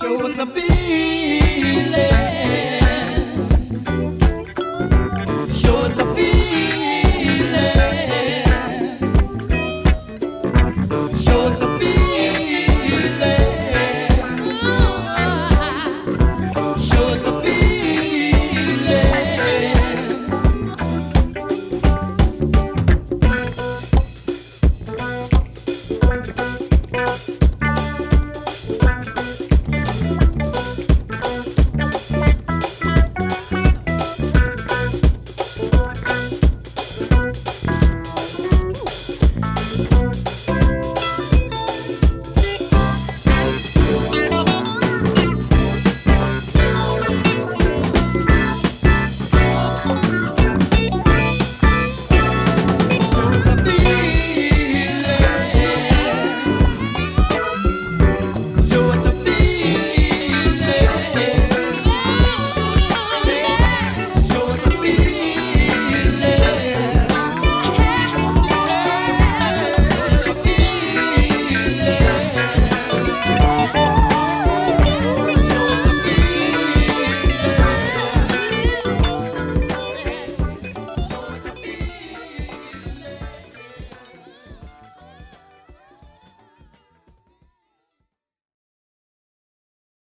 Show us a feeling.